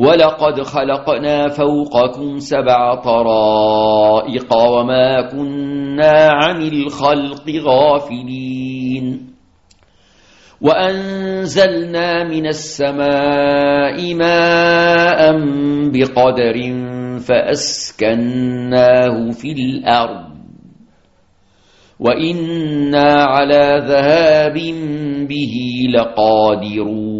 ولقد خلقنا فوقكم سبع طرائق وما كنا عن الخلق غافلين. وأنزلنا من السماء ماء بقدر فأسكناه في الأرض. وإنا على ذهاب به لقادرون.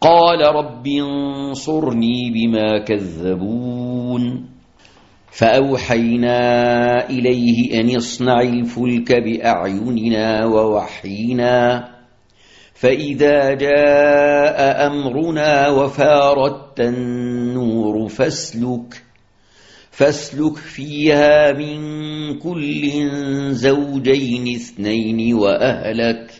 قال رب انصرني بما كذبون فأوحينا إليه أن يصنع الفلك بأعيننا ووحينا فإذا جاء أمرنا وفارت النور فاسلك فاسلك فيها من كل زوجين اثنين وأهلك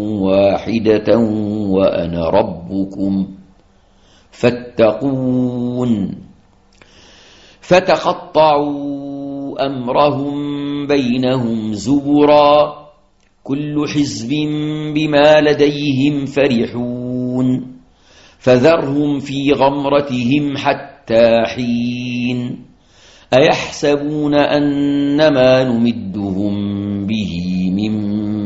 واحدة وأنا ربكم. فاتقون. فتقطعوا أمرهم بينهم زبرا. كل حزب بما لديهم فرحون. فذرهم في غمرتهم حتى حين. أيحسبون أنما نمدهم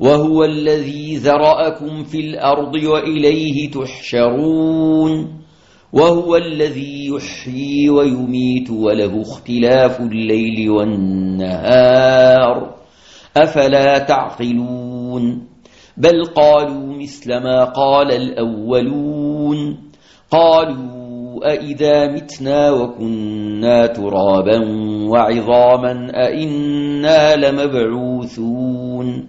وهو الذي ذرأكم في الأرض وإليه تحشرون وهو الذي يحيي ويميت وله اختلاف الليل والنهار أفلا تعقلون بل قالوا مثل ما قال الأولون قالوا أئذا متنا وكنا ترابا وعظاما أئنا لمبعوثون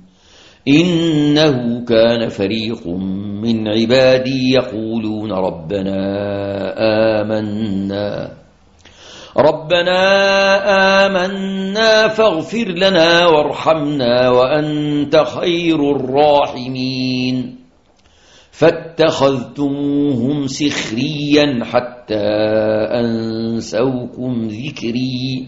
إنه كان فريق من عبادي يقولون ربنا آمنا. ربنا آمنا فاغفر لنا وارحمنا وأنت خير الراحمين. فاتخذتموهم سخريا حتى أنسوكم ذكري.